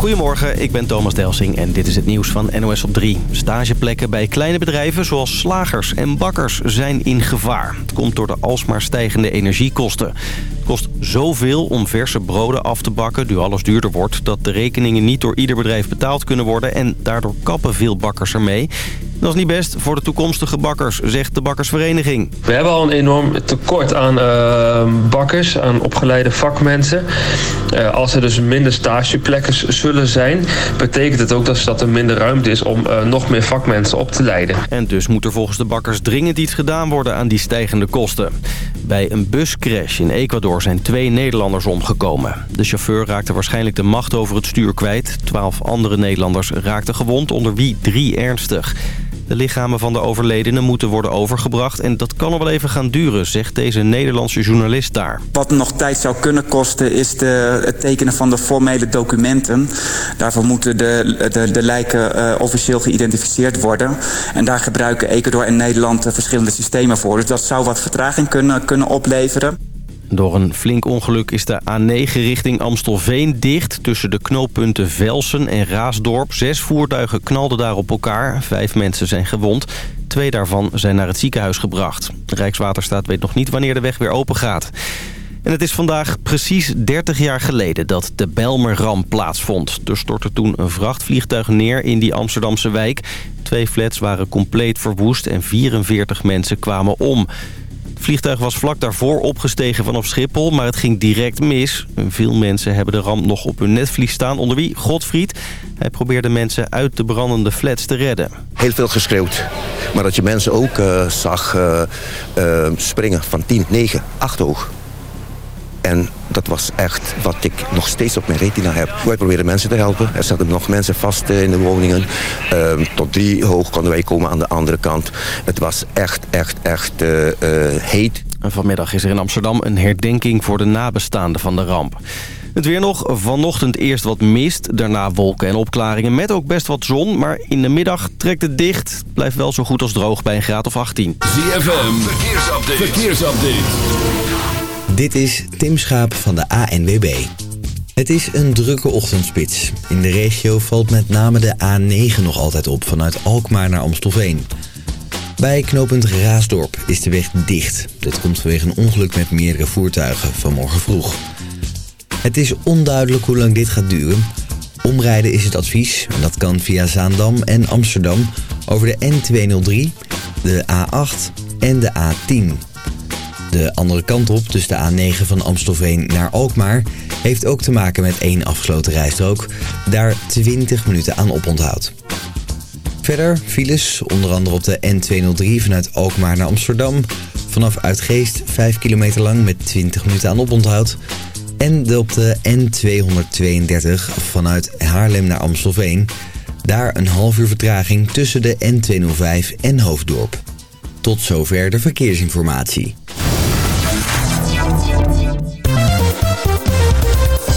Goedemorgen, ik ben Thomas Delsing en dit is het nieuws van NOS op 3. Stageplekken bij kleine bedrijven zoals slagers en bakkers zijn in gevaar. Het komt door de alsmaar stijgende energiekosten. Het kost zoveel om verse broden af te bakken, nu alles duurder wordt... dat de rekeningen niet door ieder bedrijf betaald kunnen worden... en daardoor kappen veel bakkers ermee. Dat is niet best voor de toekomstige bakkers, zegt de bakkersvereniging. We hebben al een enorm tekort aan uh, bakkers, aan opgeleide vakmensen. Uh, als er dus minder stageplekken zullen zijn... betekent het ook dat, dat er minder ruimte is om uh, nog meer vakmensen op te leiden. En dus moet er volgens de bakkers dringend iets gedaan worden aan die stijgende kosten. Bij een buscrash in Ecuador zijn twee Nederlanders omgekomen. De chauffeur raakte waarschijnlijk de macht over het stuur kwijt. Twaalf andere Nederlanders raakten gewond, onder wie drie ernstig. De lichamen van de overledenen moeten worden overgebracht... en dat kan nog wel even gaan duren, zegt deze Nederlandse journalist daar. Wat nog tijd zou kunnen kosten is de, het tekenen van de formele documenten. Daarvoor moeten de, de, de lijken uh, officieel geïdentificeerd worden. En daar gebruiken Ecuador en Nederland uh, verschillende systemen voor. Dus dat zou wat vertraging kunnen, kunnen opleveren. Door een flink ongeluk is de A9 richting Amstelveen dicht... tussen de knooppunten Velsen en Raasdorp. Zes voertuigen knalden daar op elkaar. Vijf mensen zijn gewond. Twee daarvan zijn naar het ziekenhuis gebracht. Rijkswaterstaat weet nog niet wanneer de weg weer open gaat. En het is vandaag precies 30 jaar geleden dat de Belmerramp plaatsvond. Er stortte toen een vrachtvliegtuig neer in die Amsterdamse wijk. Twee flats waren compleet verwoest en 44 mensen kwamen om. Vliegtuig was vlak daarvoor opgestegen vanaf Schiphol, maar het ging direct mis. Veel mensen hebben de ramp nog op hun netvlies staan, onder wie Godfried. Hij probeerde mensen uit de brandende flats te redden. Heel veel geschreeuwd, maar dat je mensen ook uh, zag uh, uh, springen van 10, 9, 8 hoog. En dat was echt wat ik nog steeds op mijn retina heb. Wij proberen mensen te helpen. Er zaten nog mensen vast in de woningen. Uh, tot drie hoog konden wij komen aan de andere kant. Het was echt, echt, echt uh, uh, heet. En vanmiddag is er in Amsterdam een herdenking voor de nabestaanden van de ramp. Het weer nog. Vanochtend eerst wat mist. Daarna wolken en opklaringen met ook best wat zon. Maar in de middag trekt het dicht. Blijft wel zo goed als droog bij een graad of 18. ZFM. Verkeersupdate. Verkeersupdate. Dit is Tim Schaap van de ANWB. Het is een drukke ochtendspits. In de regio valt met name de A9 nog altijd op vanuit Alkmaar naar Amstelveen. Bij knooppunt Raasdorp is de weg dicht. Dit komt vanwege een ongeluk met meerdere voertuigen vanmorgen vroeg. Het is onduidelijk hoe lang dit gaat duren. Omrijden is het advies en dat kan via Zaandam en Amsterdam over de N203, de A8 en de A10. De andere kant op, dus de A9 van Amstelveen naar Alkmaar, heeft ook te maken met één afgesloten rijstrook. Daar 20 minuten aan oponthoud. Verder files, onder andere op de N203 vanuit Alkmaar naar Amsterdam. Vanaf Uitgeest 5 kilometer lang met 20 minuten aan oponthoud. En op de N232 vanuit Haarlem naar Amstelveen. Daar een half uur vertraging tussen de N205 en Hoofddorp. Tot zover de verkeersinformatie.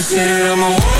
Say I'm a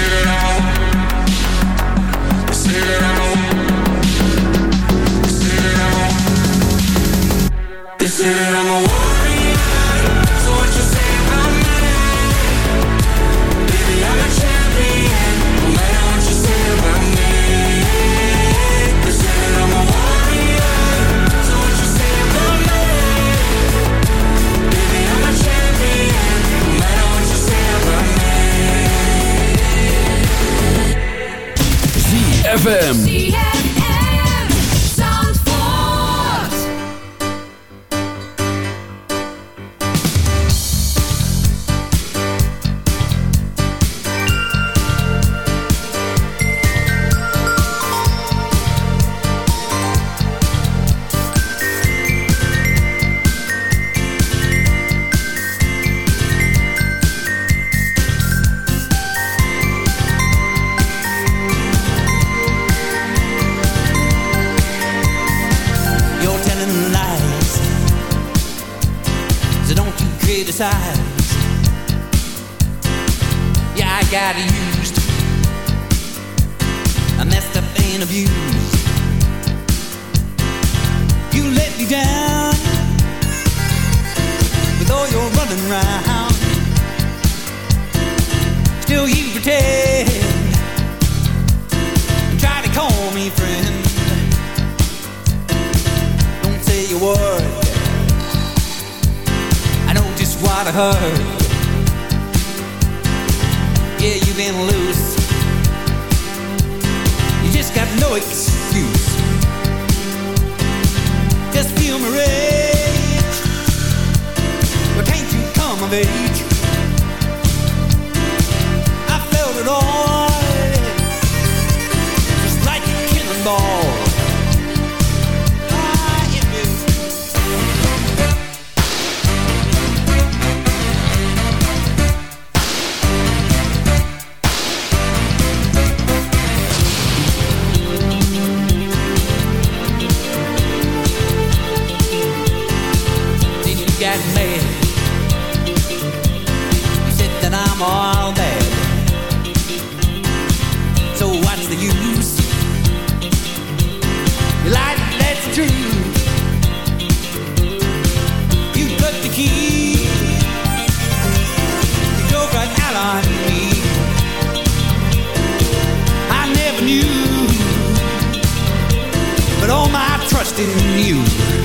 Say that ZFM. all day. So what's the use? Life that's true. You took the key. You drove right out on me. I never knew, but all my trust in you.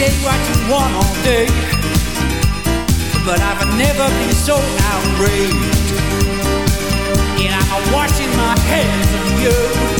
Say what you want all day, but I've never been so outraged. And I'm washing my hands of you.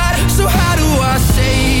I say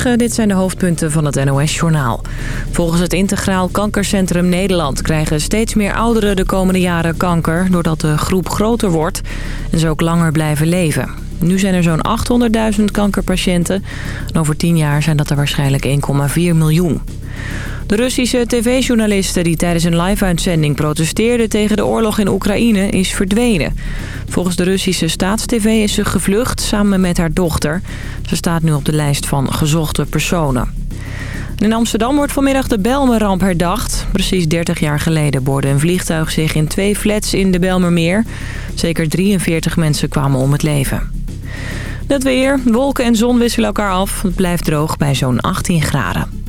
Dit zijn de hoofdpunten van het NOS-journaal. Volgens het Integraal Kankercentrum Nederland krijgen steeds meer ouderen de komende jaren kanker... doordat de groep groter wordt en ze ook langer blijven leven. Nu zijn er zo'n 800.000 kankerpatiënten en over 10 jaar zijn dat er waarschijnlijk 1,4 miljoen. De Russische tv-journaliste die tijdens een live-uitzending protesteerde tegen de oorlog in Oekraïne is verdwenen. Volgens de Russische staatstv is ze gevlucht samen met haar dochter. Ze staat nu op de lijst van gezochte personen. In Amsterdam wordt vanmiddag de Belmerramp herdacht. Precies 30 jaar geleden boorde een vliegtuig zich in twee flats in de Belmermeer. Zeker 43 mensen kwamen om het leven. Het weer, wolken en zon wisselen elkaar af. Het blijft droog bij zo'n 18 graden.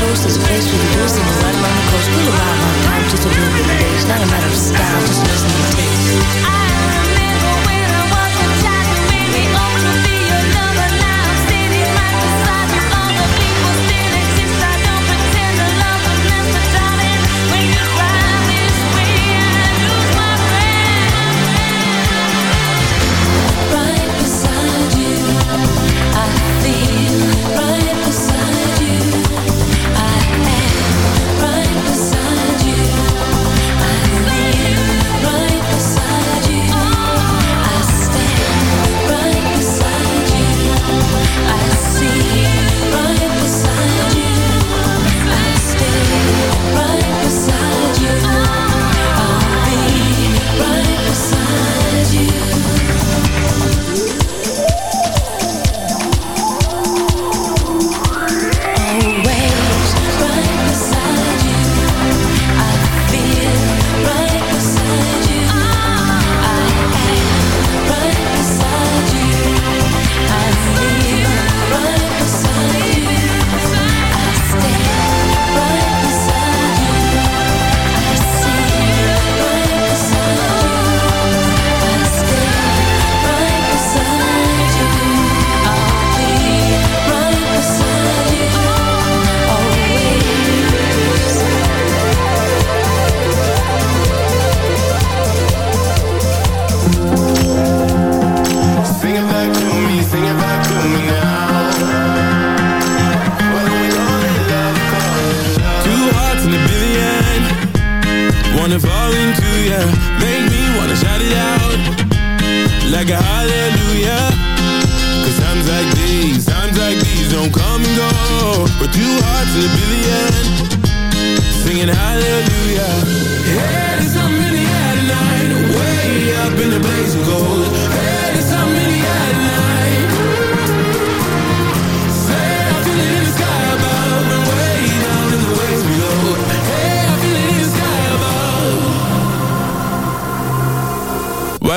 Oh,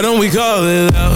don't we call it love?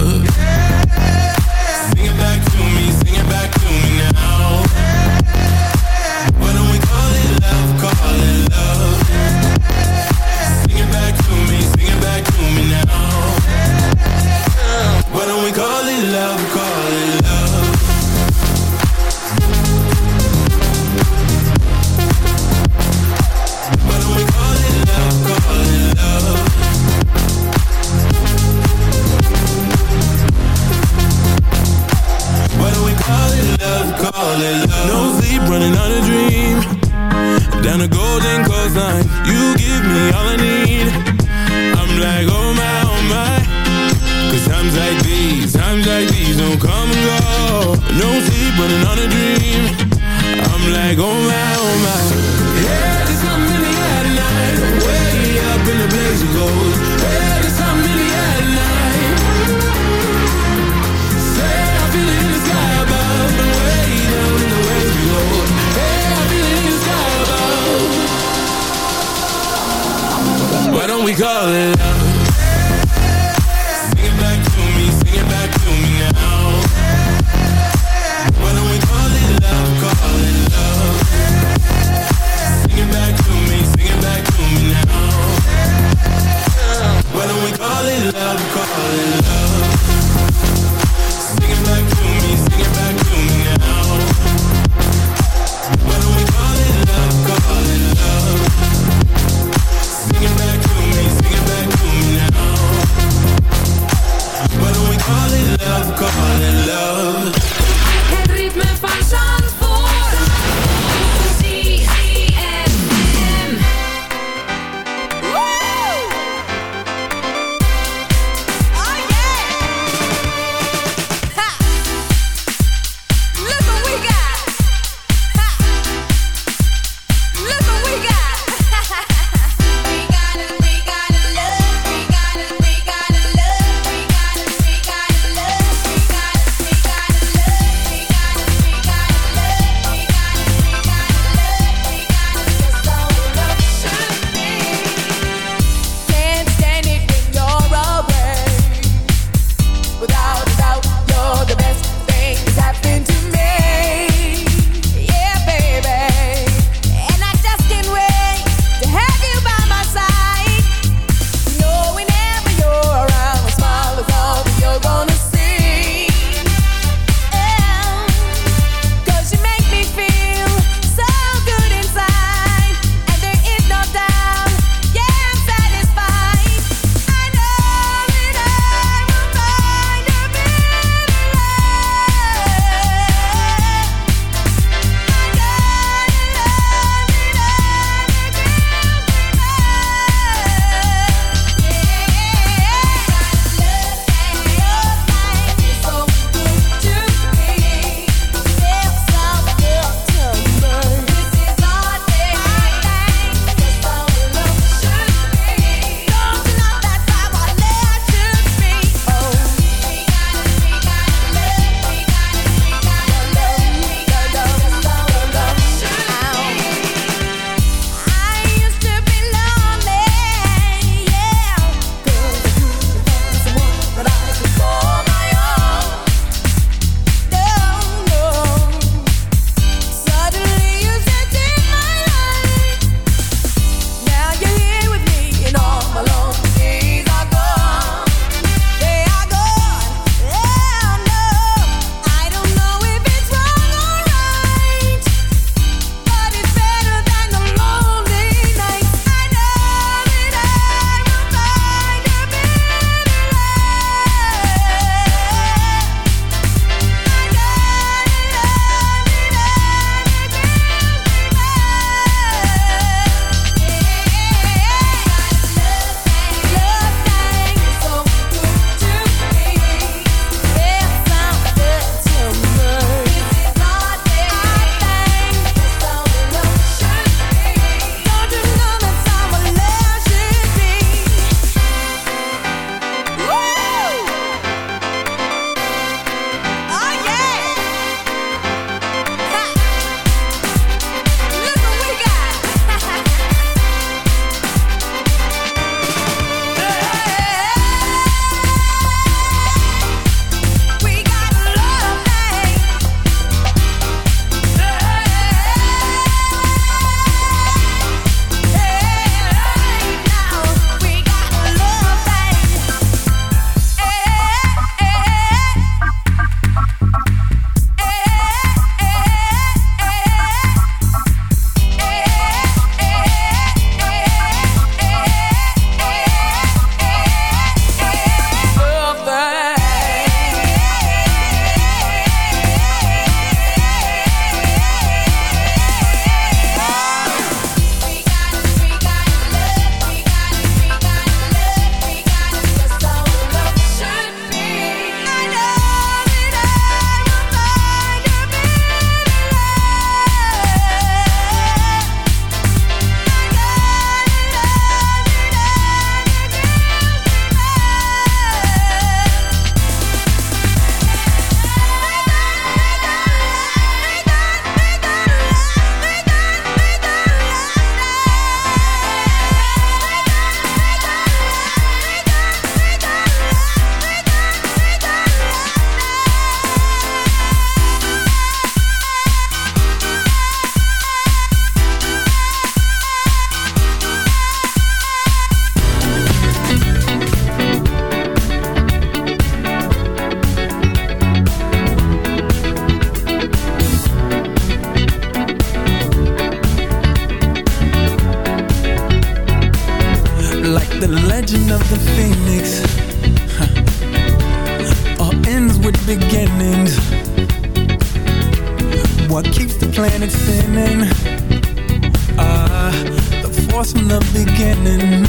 from the beginning.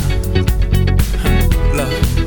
Love.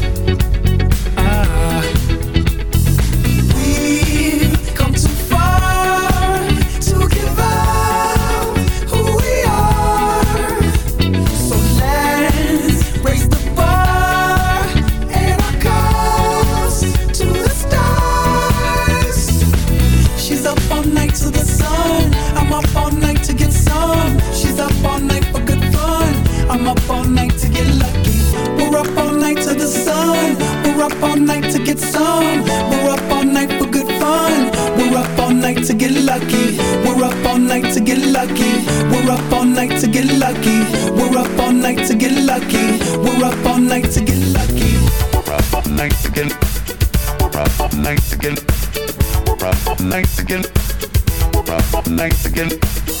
night to get lucky. We're up all night to get. We're up night to get. We're up night to get. We're up night to get.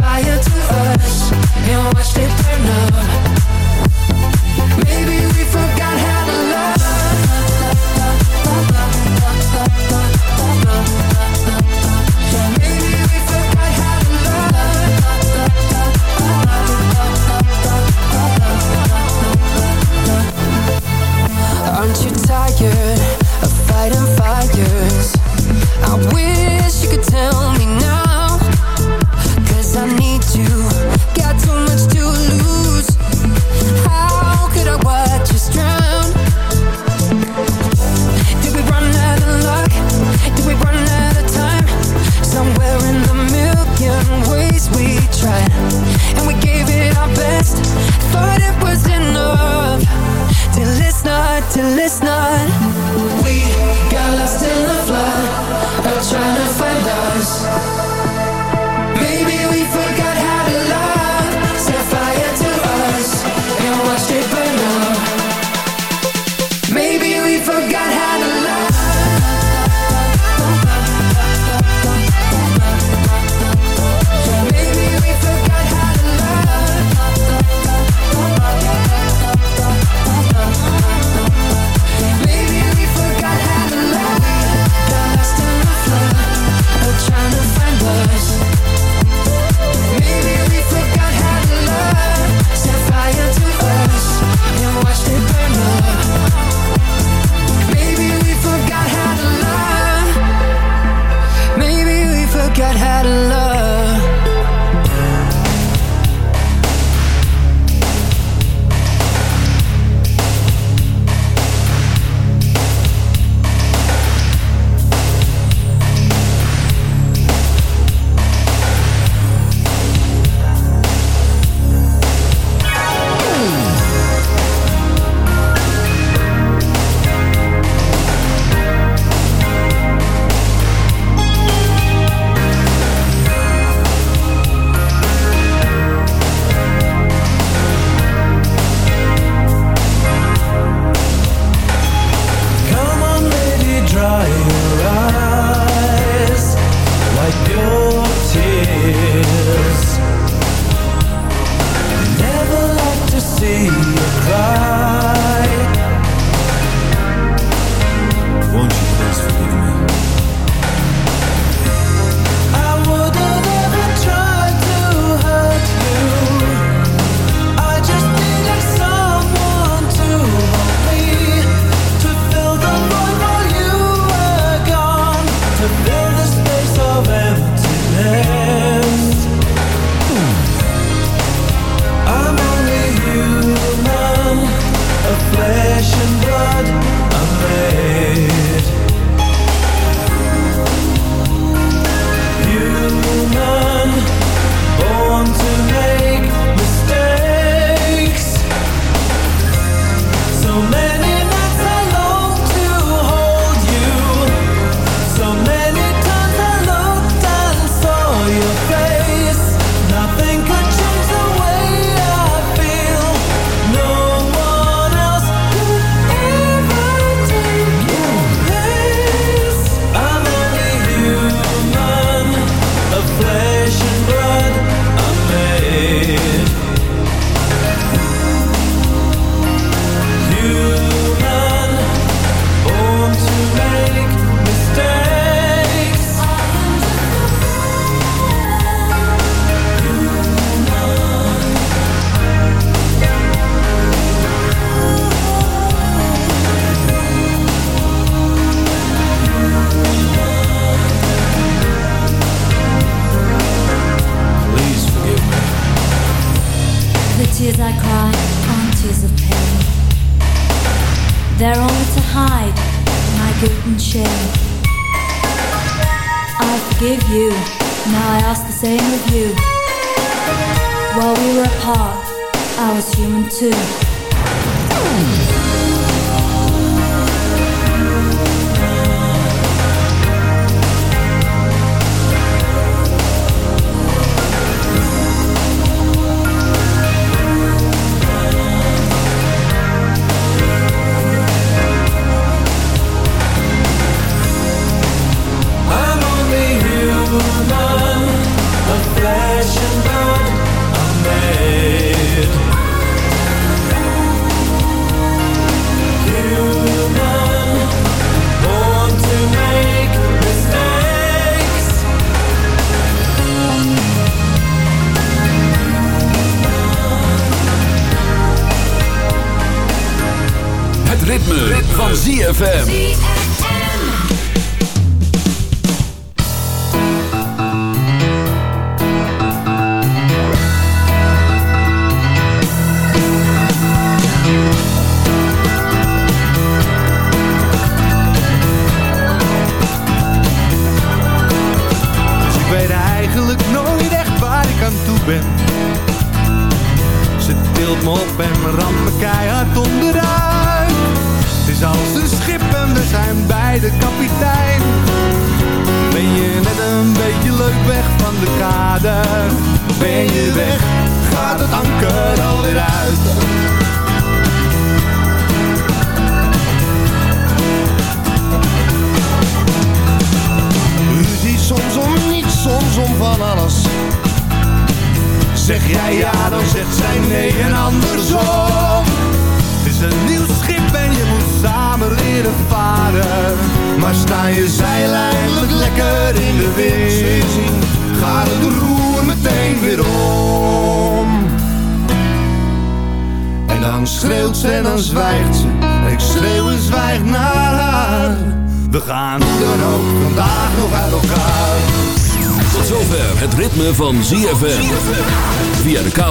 fire to us and watched it burn up. ZFM.